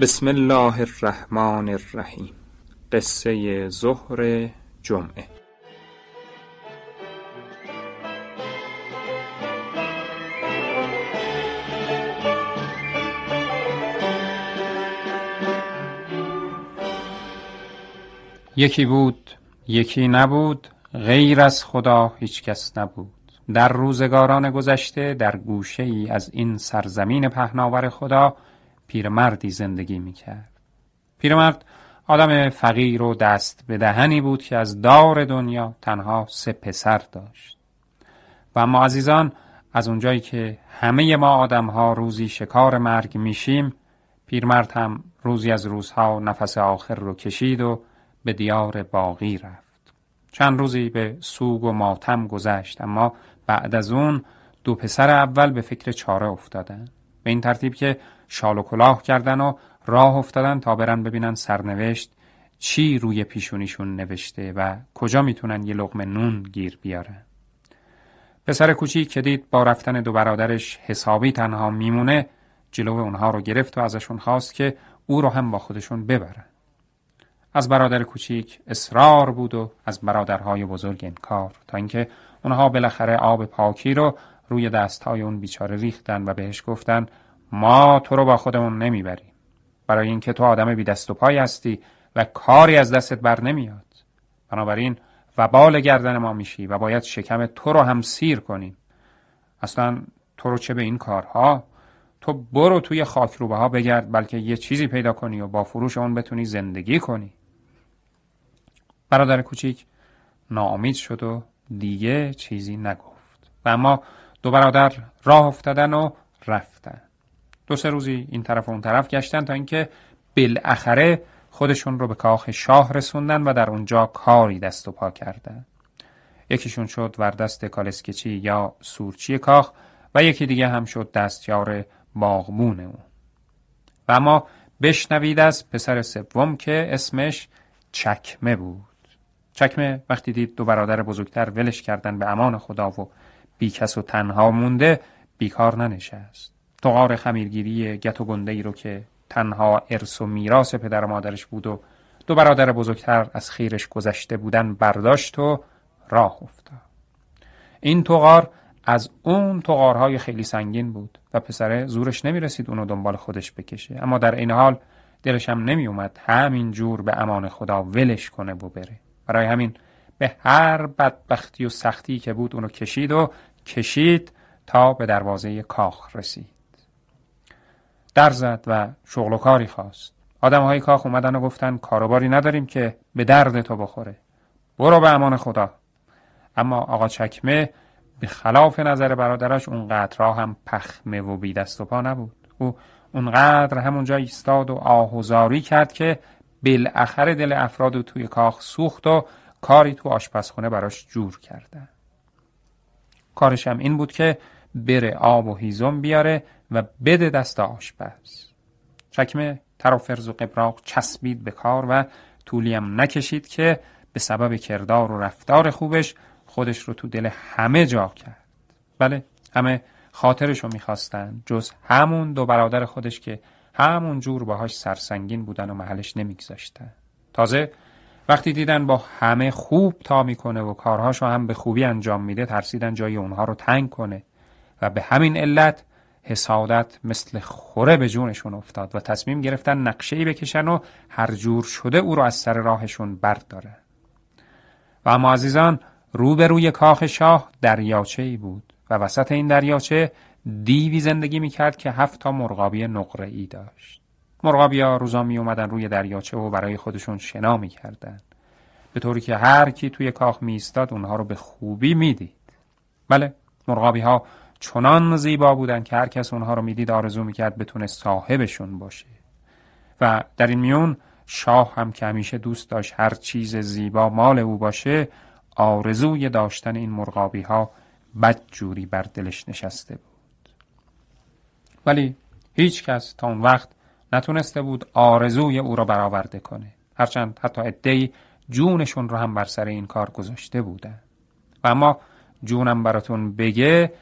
بسم الله الرحمن الرحیم. قصه ظهر جمعه. یکی بود یکی نبود غیر از خدا هیچ کس نبود. در روزگاران گذشته در گوشه ای از این سرزمین پهناور خدا پیرمردی زندگی می‌کرد. پیرمرد آدم فقیر و دست به دهنی بود که از دار دنیا تنها سه پسر داشت. و اما عزیزان از اونجایی که همه ما آدم ها روزی شکار مرگ میشیم پیرمرد هم روزی از روزها نفس آخر رو کشید و به دیار باقی رفت. چند روزی به سوگ و ماتم گذشت اما بعد از اون دو پسر اول به فکر چاره افتادن. به این ترتیب که شال و کلاه کردن و راه افتادن تا برن ببینن سرنوشت چی روی پیشونیشون نوشته و کجا می‌تونن یه لغم نون گیر بیارن. پسر کوچیک که دید با رفتن دو برادرش حسابی تنها میمونه جلو اونها رو گرفت و ازشون خواست که او رو هم با خودشون ببرن. از برادر کوچیک اصرار بود و از برادرهای بزرگ انکار تا اینکه اونها بالاخره آب پاکی رو روی دستهای اون بیچاره ریختن و بهش گفتن ما تو رو با خودمون نمی‌بریم. برای اینکه تو آدم بی دست و پای هستی و کاری از دستت بر نمیاد. بنابراین وبال گردن ما میشی و باید شکم تو رو هم سیر کنیم. اصلا تو رو چه به این کارها؟ تو برو توی خاکروبه ها بگرد بلکه یه چیزی پیدا کنی و با فروش اون بتونی زندگی کنی. برادر کوچیک ناامید شد و دیگه چیزی نگفت. و اما دو برادر راه افتادن و رفتن. دو سه روزی این طرف و اون طرف گشتن تا اینکه بالاخره خودشون رو به کاخ شاه رسوندن و در اونجا کاری دست و پا کردن. یکیشون شد وردست کالسکچی یا سورچی کاخ و یکی دیگه هم شد دستیار باغبون اون و اما بشنوید از پسر سوم که اسمش چکمه بود. چکمه وقتی دید دو برادر بزرگتر ولش کردن به امان خدا و بیکس و تنها مونده بیکار ننشست. تقار خمیرگیری گت و گنده رو که تنها ارث و میراث پدر و مادرش بود و دو برادر بزرگتر از خیرش گذشته بودن برداشت و راه افتاد. این تقار از اون تقارهای خیلی سنگین بود و پسره زورش نمی‌رسید اونو دنبال خودش بکشه. اما در این حال دلش هم نمی اومد همین جور به امان خدا ولش کنه و بره. برای همین به هر بدبختی و سختی که بود اونو کشید و کشید تا به دروازه کاخ رسید. در زد و شغل و کاری خواست. آدم های کاخ اومدن و گفتن کاروباری نداریم که به درد تو بخوره. برو به امان خدا. اما آقا چکمه به خلاف نظر برادرش اونقدر را هم پخمه و بی دست و پا نبود. او اونقدر همونجا ایستاد و آهوزاری کرد که بالاخره دل افراد توی کاخ سوخت و کاری تو آشپزخونه براش جور کردن کارش هم این بود که بره آب و هیزم بیاره و بده دست آشپز. چکمه ترافرز و قبراق چسبید به کار و طولی هم نکشید که به سبب کردار و رفتار خوبش خودش رو تو دل همه جا کرد. بله همه خاطرش رو می‌خواستن جز همون دو برادر خودش که همون جور باهاش سرسنگین بودن و محلش نمیگذاشتن. تازه وقتی دیدن با همه خوب تا می‌کنه و کارهاشو هم به خوبی انجام میده ترسیدن جای اونها رو تنگ کنه. و به همین علت حسادت مثل خوره به جونشون افتاد و تصمیم گرفتن نقشه بکشن و هر جور شده او رو از سر راهشون برداره. و اما عزیزان روبروی کاخ شاه دریاچه ای بود و وسط این دریاچه دیوی زندگی می‌کرد که هفت تا مرغابی نقره ای داشت. مرغابی ها روزا می اومدن روی دریاچه و برای خودشون شنا می‌کردن. به طوری که هر کی توی کاخ میستاد اونها رو به خوبی می‌دید. بله مرغابی ها چنان زیبا بودن که هر کس اونها رو می‌دید آرزو می‌کرد بتونه صاحبشون باشه. و در این میون شاه هم که همیشه دوست داشت هر چیز زیبا مال او باشه آرزوی داشتن این مرغابی ها بد جوری بر دلش نشسته بود. ولی هیچ کس تا اون وقت نتونسته بود آرزوی او را برآورده کنه. هرچند حتی ادهی جونشون رو هم بر سر این کار گذاشته بودن. و اما جونم براتون بگه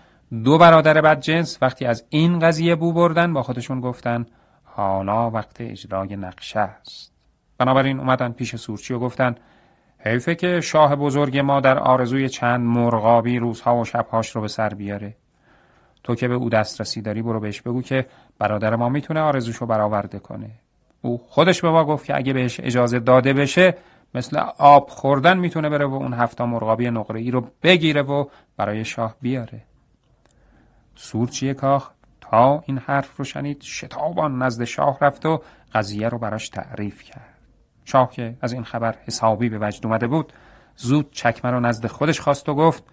دو برادر بد جنس وقتی از این قضیه بو بردن با خودشون گفتن حالا وقت اجرای نقشه است. بنابراین اومدن پیش سورچی و گفتن حیفه که شاه بزرگ ما در آرزوی چند مرغابی روزها و شبهاش رو به سر بیاره. تو که به او دسترسی داری برو بهش بگو که برادر ما می‌تونه آرزوشو برآورده کنه. او خودش به ما گفت که اگه بهش اجازه داده بشه مثل آب خوردن می‌تونه بره و اون هفتا مرغابی نقره ای رو بگیره و برای شاه بیاره. سورچی کاخ؟ تا این حرف رو شنید شتابان نزد شاه رفت و قضیه رو براش تعریف کرد. شاه که از این خبر حسابی به وجد اومده بود زود چکمه رو نزد خودش خواست و گفت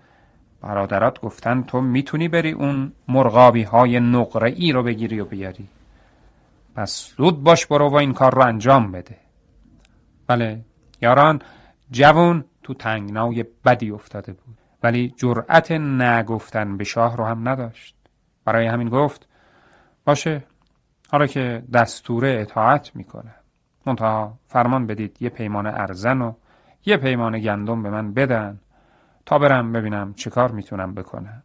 برادرات گفتن تو می‌تونی بری اون مرغابی های نقره ای رو بگیری و بیاری. پس زود باش برو و این کار رو انجام بده. بله یاران جوان تو تنگنای بدی افتاده بود ولی جرأت نگفتن به شاه رو هم نداشت. برای همین گفت باشه حالا که دستور اطاعت می‌کنه. منتها فرمان بدید یه پیمان ارزن و یه پیمان گندم به من بدن تا برم ببینم چه کار می‌تونم بکنم.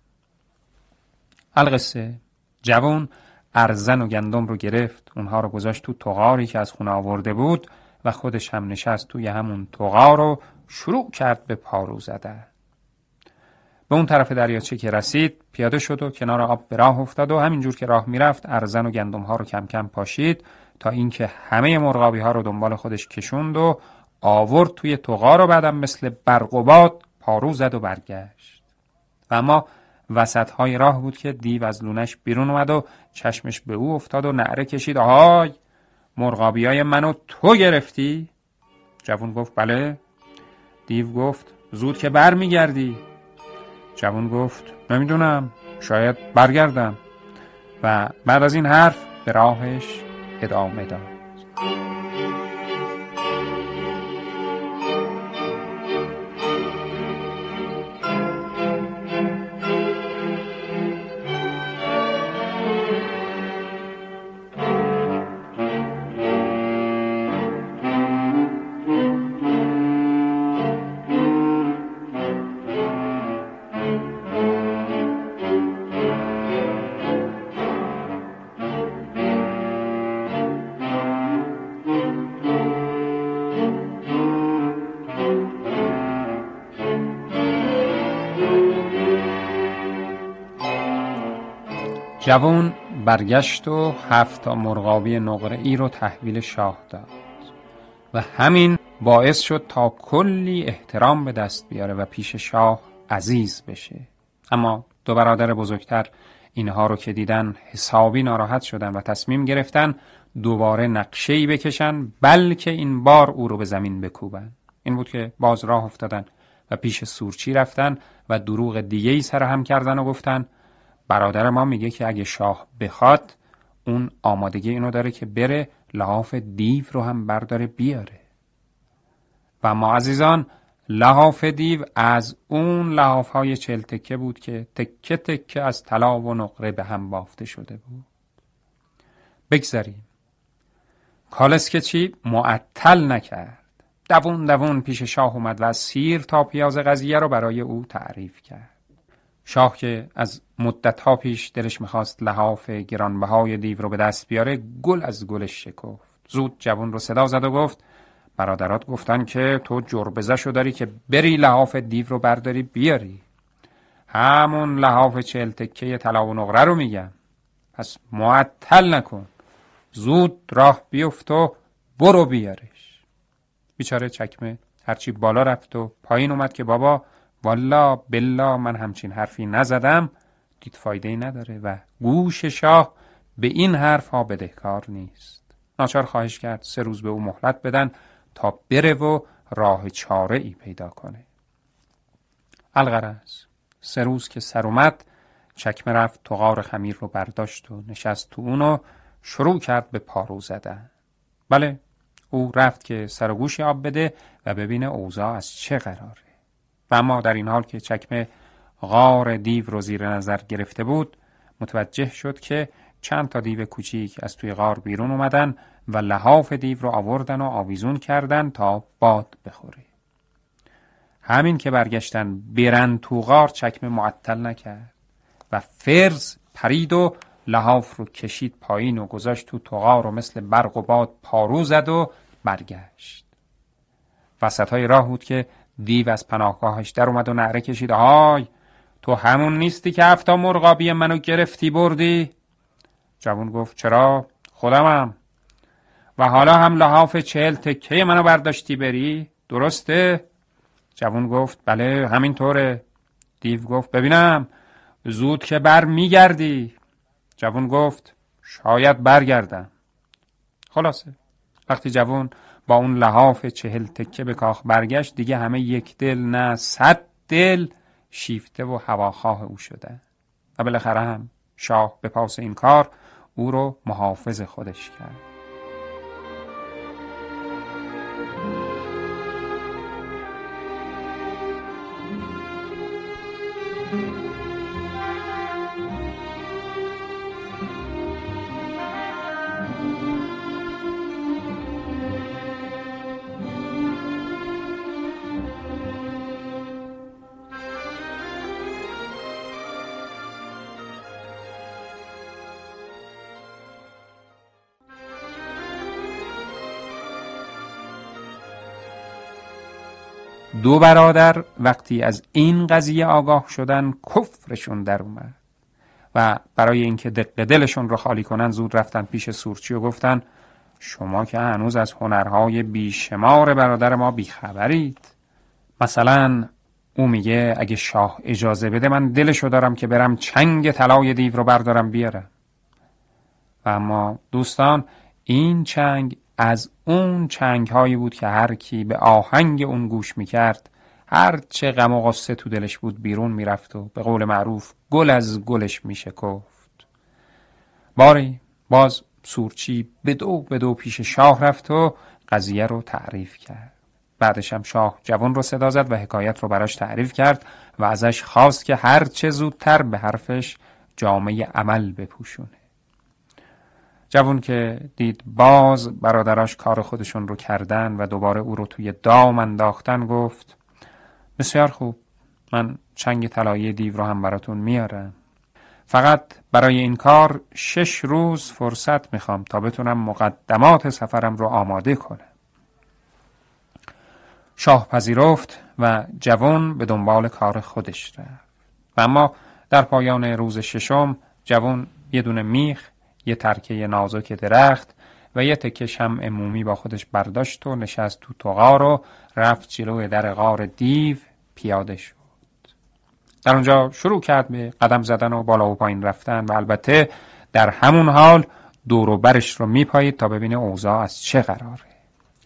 القصه. جوان ارزن و گندم رو گرفت. اونها رو گذاشت تو تغاری که از خونه آورده بود و خودش هم نشست توی همون تغار رو شروع کرد به پارو زده به اون طرف دریاچه که رسید پیاده شد و کنار آب به راه افتاد و همینجور که راه می‌رفت ارزن و گندم ها رو کم کم پاشید تا اینکه همه مرغابی ها رو دنبال خودش کشوند و آورد توی تغار و بعدم مثل برق و پارو زد و برگشت. و اما وسط های راه بود که دیو از لونش بیرون اومد و چشمش به او افتاد و نعره کشید. آهای مرغابی های منو تو گرفتی؟ جوون گفت بله. دیو گفت زود که بر میگردی جوون گفت نمی‌دونم شاید برگردم. و بعد از این حرف به راهش ادامه داد. جوان برگشت و هفت تا مرغابی نقره ای رو تحویل شاه داد. و همین باعث شد تا کلی احترام به دست بیاره و پیش شاه عزیز بشه. اما دو برادر بزرگتر اینها رو که دیدن حسابی ناراحت شدن و تصمیم گرفتن دوباره نقشه ای بکشن بلکه این بار او رو به زمین بکوبن. این بود که باز راه افتادن و پیش سورچی رفتن و دروغ دیگه ای سر هم کردن و گفتن برادر ما میگه که اگه شاه بخواد اون آمادگی اینو داره که بره لحاف دیو رو هم برداره بیاره. و ما عزیزان لحاف دیو از اون لحاف های چل تکه بود که تکه تکه از طلا و نقره به هم بافته شده بود. بگذاریم. کالسکچی معطل نکرد. دوون دوون پیش شاه اومد و سیر تا پیاز قضیه رو برای او تعریف کرد. شاه که از ها پیش دلش می‌خواست لحاف گرانبهای دیو رو به دست بیاره گل از گلش شکفت. زود جوان رو صدا زد و گفت برادرات گفتن که تو جربزشو داری که بری لحاف دیو رو برداری بیاری. همون لحاف چهل تکه طلا و نقره رو میگم. پس معطل نکن. زود راه بیفت و برو بیارش. بیچاره چکمه هرچی بالا رفت و پایین اومد که بابا والا بلا من همچین حرفی نزدم دید فایده ای نداره و گوش شاه به این حرف ها بدهکار نیست. ناچار خواهش کرد سه روز به او مهلت بدن تا بره و راه چاره ای پیدا کنه. الغرض سه روز که سر اومد چکمه رفت تو خمیر رو برداشت و نشست تو اونو شروع کرد به پارو زدن. بله او رفت که سر و گوش آب بده و ببینه اوضاع از چه قراره. و اما در این حال که چکمه غار دیو رو زیر نظر گرفته بود متوجه شد که چند تا دیو کوچیک از توی غار بیرون اومدن و لحاف دیو رو آوردن و آویزون کردن تا باد بخوره. همین که برگشتن برن تو غار چکمه معطل نکرد و فرز پرید و لحاف رو کشید پایین و گذاشت تو تغار و مثل برق و باد پارو زد و برگشت. وسط های راه بود که دیو از پناهگاهش در اومد و نعره کشید های تو همون نیستی که هفتا مرغابی منو گرفتی بردی؟ جوون گفت چرا؟ خودمم و حالا هم لحاف چهل تکه منو برداشتی بری؟ درسته؟ جوون گفت بله همینطوره دیو گفت ببینم زود که بر میگردی جوون گفت شاید برگردم خلاصه وقتی جوون با اون لحاف چهل تکه به کاخ برگشت دیگه همه یک دل نه صد دل شیفته و هواخواه او شده. و بالاخره هم شاه به پاس این کار او رو محافظ خودش کرد. دو برادر وقتی از این قضیه آگاه شدن کفرشون در اومد و برای اینکه دق دلشون رو خالی کنن زود رفتن پیش سورچی و گفتن شما که هنوز از هنرهای بیشمار برادر ما بیخبرید. مثلا او میگه اگه شاه اجازه بده من دلشو دارم که برم چنگ طلای دیو رو بردارم بیارم. و اما دوستان این چنگ از اون چنگ هایی بود که هر کی به آهنگ اون گوش می‌کرد هر چه غم و غصه تو دلش بود بیرون می‌رفت و به قول معروف گل از گلش میشکفت. باری باز سورچی به دو به دو پیش شاه رفت و قضیه رو تعریف کرد. بعدش هم شاه جوان رو صدا زد و حکایت رو براش تعریف کرد و ازش خواست که هر چه زودتر به حرفش جامعه عمل بپوشونه. جوون که دید باز برادراش کار خودشون رو کردن و دوباره او رو توی دام انداختن گفت بسیار خوب من چنگ طلایی دیو رو هم براتون میارم. فقط برای این کار شش روز فرصت می‌خوام تا بتونم مقدمات سفرم رو آماده کنم. شاه پذیرفت و جوان به دنبال کار خودش رفت. و اما در پایان روز ششم جوان یه دونه میخ یه ترکه نازک درخت و یه تکه شمع مومی با خودش برداشت و نشست تو تغار و رفت جلوی در غار دیو پیاده شد. در اونجا شروع کرد به قدم زدن و بالا و پایین رفتن و البته در همون حال دور و برش رو میپایید تا ببینه اوضاع از چه قراره.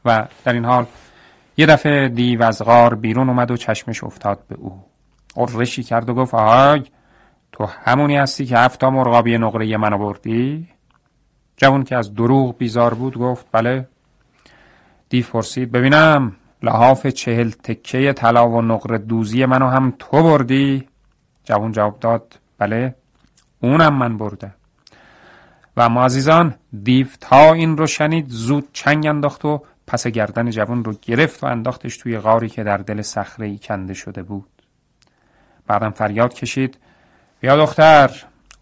و در این حال یه دفعه دیو از غار بیرون اومد و چشمش افتاد به او. قرشی کرد و گفت آی تو همونی هستی که هفتا مرغابی نقره منو بردی؟ جوان که از دروغ بیزار بود گفت بله دی پرسید ببینم لحاف چهل تکه طلا و نقره دوزی منو هم تو بردی؟ جوان جواب داد بله اونم من برده و اما عزیزان دیو تا این رو شنید زود چنگ انداخت و پس گردن جوان رو گرفت و انداختش توی غاری که در دل صخره کنده شده بود بعدم فریاد کشید بیا دختر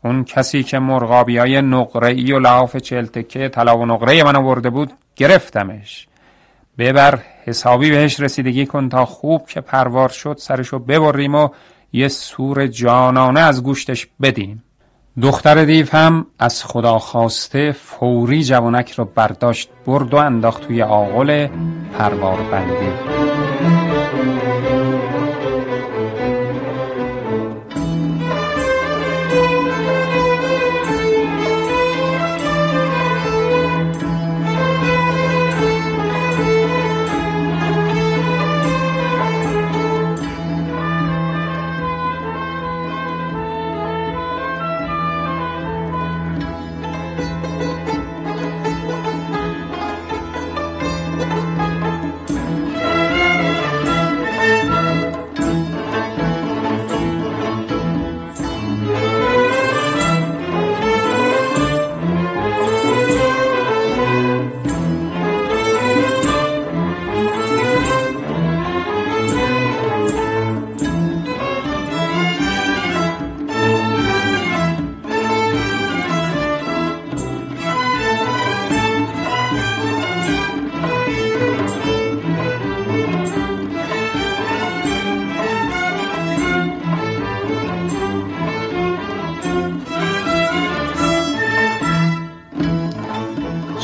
اون کسی که مرغابی های نقره ای و لحاف چلتکه طلا و نقره من برده بود گرفتمش. ببر حسابی بهش رسیدگی کن تا خوب که پروار شد سرشو ببریم و یه سور جانانه از گوشتش بدیم. دختر دیو هم از خدا خواسته فوری جوانک رو برداشت برد و انداخت توی آغل پروار بندی.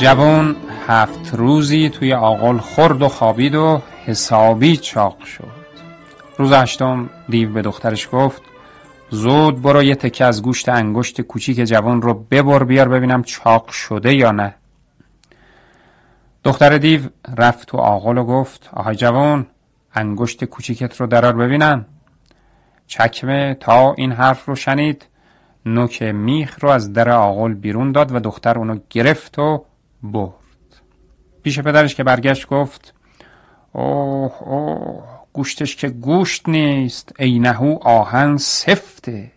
جوان هفت روزی توی آقل خورد و خوابید و حسابی چاق شد. روز هشتم دیو به دخترش گفت زود برو یه تکه از گوشت انگشت کوچیک جوان رو ببر بیار ببینم چاق شده یا نه. دختر دیو رفت تو آقل و گفت آهای جوان انگشت کوچیکت رو درار ببینم چکمه تا این حرف رو شنید نوک میخ رو از در آقل بیرون داد و دختر اونو گرفت و برد. پیش پدرش که برگشت گفت اوه اوه گوشتش که گوشت نیست نهو آهن سفته.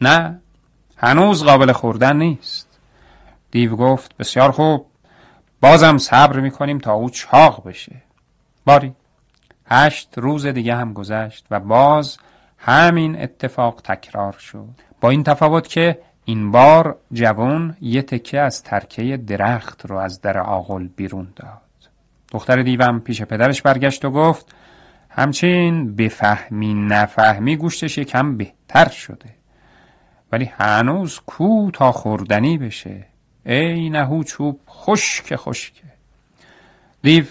نه هنوز قابل خوردن نیست. دیو گفت بسیار خوب بازم صبر می‌کنیم تا او چاق بشه. باری. هشت روز دیگه هم گذشت و باز همین اتفاق تکرار شد. با این تفاوت که این بار جوان یه تکه از ترکه درخت رو از در آغل بیرون داد. دختر دیوم پیش پدرش برگشت و گفت همچین بفهمی نفهمی گوشتش یکم بهتر شده. ولی هنوز کو تا خوردنی بشه؟ ای نهو چوب خشک خشکه دیو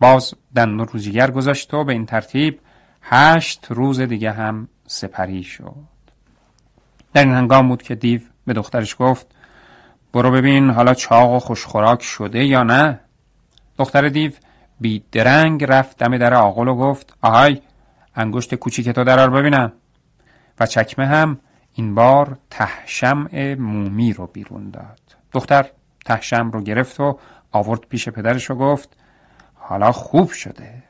باز دن روزیگر گذاشت و به این ترتیب هشت روز دیگه هم سپری شد. در این هنگام بود که دیو به دخترش گفت برو ببین حالا چاق و خوشخوراک شده یا نه. دختر دیو بی درنگ رفت دم در آقل و گفت آهای انگشت کوچیک تو درار ببینم. و چکمه هم این بار تهشم مومی رو بیرون داد. دختر تهشم رو گرفت و آورد پیش پدرش و گفت حالا خوب شده.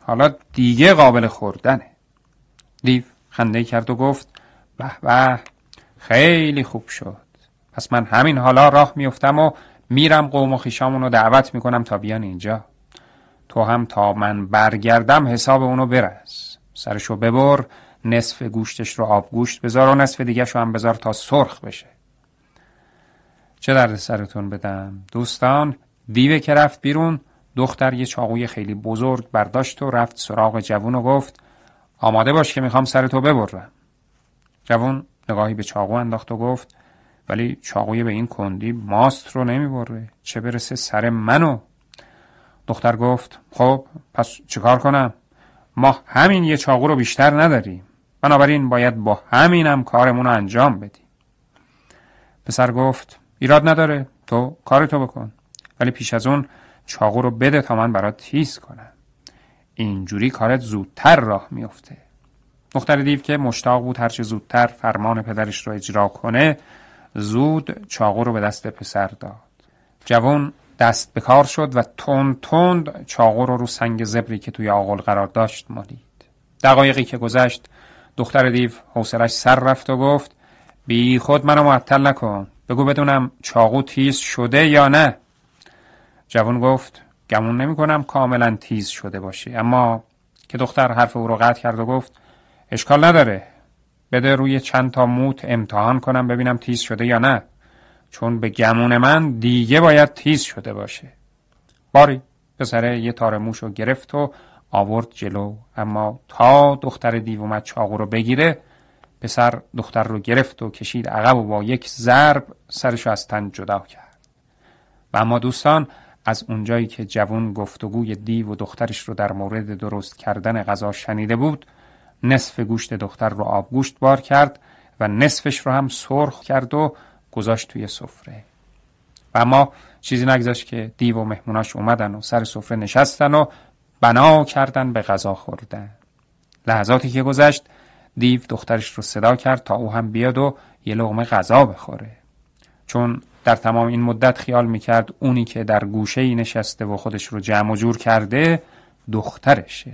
حالا دیگه قابل خوردنه. دیو خنده کرد و گفت به به خیلی خوب شد. پس من همین حالا راه میفتم و میرم قوم و رو دعوت می‌کنم تا بیان اینجا. تو هم تا من برگردم حساب اونو برس. سرشو ببر نصف گوشتش رو آب گوشت بذار و نصف دیگه هم بذار تا سرخ بشه. چه درد سرتون بدم؟ دوستان دیوه که رفت بیرون دختر یه چاقوی خیلی بزرگ برداشت و رفت سراغ جوون و گفت آماده باش که می‌خوام سرتو ببرم. جوون نگاهی به چاقو انداخت و گفت ولی چاقوی به این کندی ماست رو نمی‌بره. چه برسه سر منو؟ دختر گفت خب پس چیکار کنم؟ ما همین یه چاقو رو بیشتر نداریم. بنابراین باید با همینم کارمون رو انجام بدیم. پسر گفت ایراد نداره تو کارتو بکن. ولی پیش از اون چاقو رو بده تا من برات تیز کنم. اینجوری کارت زودتر راه میفته دختر دیو که مشتاق بود هرچه زودتر فرمان پدرش رو اجرا کنه زود چاقو رو به دست پسر داد. جوان دست به کار شد و تند تند چاقو رو رو سنگ زبری که توی آغل قرار داشت مالید. دقایقی که گذشت دختر دیو حوصلش سر رفت و گفت بی خود منو معطل نکن. بگو بدونم چاقو تیز شده یا نه. جوان گفت گمون نمی کنم کاملا تیز شده باشه اما که دختر حرف او رو قطع کرد و گفت اشکال نداره. بده روی چند تا موت امتحان کنم ببینم تیز شده یا نه. چون به گمون من دیگه باید تیز شده باشه. باری. پسره یه تار موش رو گرفت و آورد جلو. اما تا دختر دیو اومد چاقو رو بگیره پسر دختر رو گرفت و کشید عقب و با یک ضرب سرش از تن جدا کرد. و اما دوستان از اونجایی که جوون گفتگوی دیو و دخترش رو در مورد درست کردن غذا شنیده بود نصف گوشت دختر رو آبگوشت بار کرد و نصفش رو هم سرخ کرد و گذاشت توی سفره. و اما چیزی نگذاشت که دیو و مهموناش اومدن و سر سفره نشستن و بنا کردن به غذا خوردن. لحظاتی که گذشت دیو دخترش رو صدا کرد تا او هم بیاد و یه لغمه غذا بخوره. چون در تمام این مدت خیال می‌کرد اونی که در گوشه ای نشسته و خودش رو جمع و جور کرده دخترشه.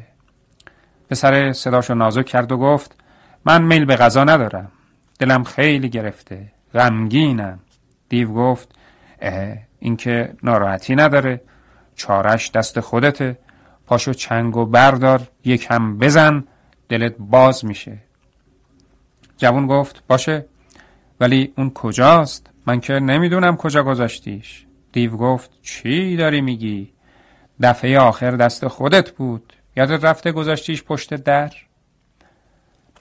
پسر صداش رو نازک کرد و گفت من میل به غذا ندارم. دلم خیلی گرفته غمگینم. دیو گفت اه این که ناراحتی نداره. چارش دست خودته. پاشو چنگ و بردار یکم بزن دلت باز میشه. جوون گفت باشه. ولی اون کجاست؟ من که نمی‌دونم کجا گذاشتیش. دیو گفت چی داری میگی؟ دفعه آخر دست خودت بود. یادت رفته گذاشتیش پشت در؟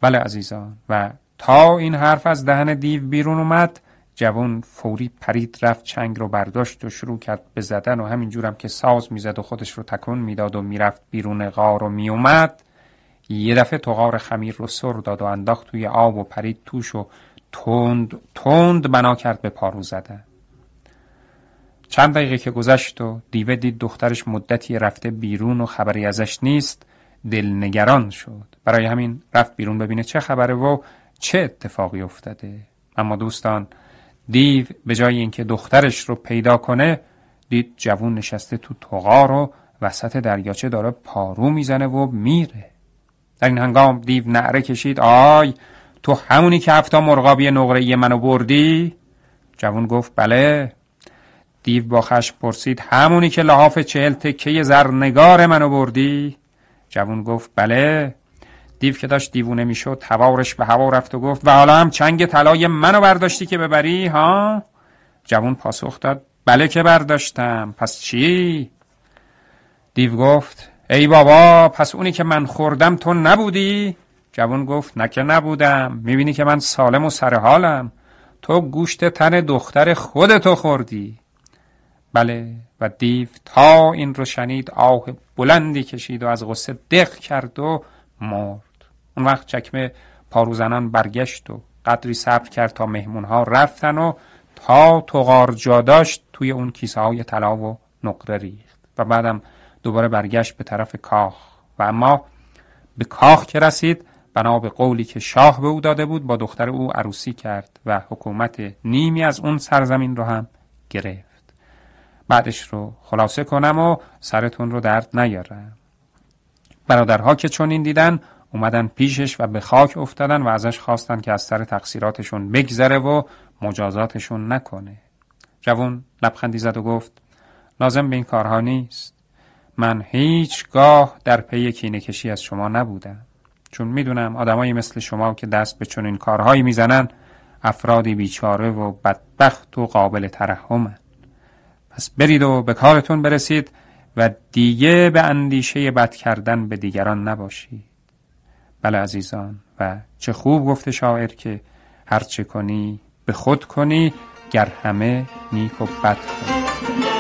بله عزیزان و تا این حرف از دهن دیو بیرون اومد جوان فوری پرید رفت چنگ رو برداشت و شروع کرد به زدن و همینجورم که ساز می‌زد و خودش رو تکون می‌داد و می‌رفت بیرون غار و میومد یه دفعه تو غار خمیر رو سر داد و انداخت توی آب و پرید توش و تند تند بنا کرد به پارو زدن. چند دقیقه که گذشت و دیوه دید دخترش مدتی رفته بیرون و خبری ازش نیست دلنگران شد. برای همین رفت بیرون ببینه چه خبره و چه اتفاقی افتاده. اما دوستان دیو به جای اینکه دخترش رو پیدا کنه دید جوون نشسته تو تغار و وسط دریاچه داره پارو می‌زنه و میره. در این هنگام دیو نعره کشید. آی تو همونی که هفتا مرغابی نقره منو بردی؟ جوون گفت بله. دیو با خشم پرسید همونی که لحاف چهل تکه زرنگار منو بردی؟ جوون گفت بله. دیو که داشت دیوونه می‌شد هوارش به هوا رفت و گفت و حالا هم چنگ طلای منو برداشتی که ببری ها؟ جوون پاسخ داد بله که برداشتم پس چی؟ دیو گفت ای بابا پس اونی که من خوردم تو نبودی؟ جوون گفت نه که نبودم می‌بینی که من سالم و سرحالم تو گوشت تن دختر خودتو خوردی. بله و دیو تا این رو شنید آه بلندی کشید و از غصه دق کرد و مرد. اون وقت چکمه پاروزنان برگشت و قدری صبر کرد تا مهمون ها رفتن و تا تغار جا داشت توی اون کیسه های طلا و نقره ریخت و بعدم دوباره برگشت به طرف کاخ. و اما به کاخ که رسید بنا به قولی که شاه به او داده بود با دختر او عروسی کرد و حکومت نیمی از اون سرزمین رو هم گرفت. بعدش رو خلاصه کنم و سرتون رو درد نیارم. برادرها که چون این دیدن اومدن پیشش و به خاک افتادن و ازش خواستن که از سر تقصیراتشون بگذره و مجازاتشون نکنه. جوون لبخندی زد و گفت لازم به این کارها نیست. من هیچگاه در پی کینه کشی از شما نبودم. چون می‌دونم آدمایی مثل شما که دست به چنین کارهایی می‌زنن افرادی بیچاره و بدبخت و قابل ترحمن. پس برید و به کارتون برسید و دیگه به اندیشه بد کردن به دیگران نباشید. بله عزیزان و چه خوب گفته شاعر که هر چه کنی به خود کنی گر همه نیک و بد کنی.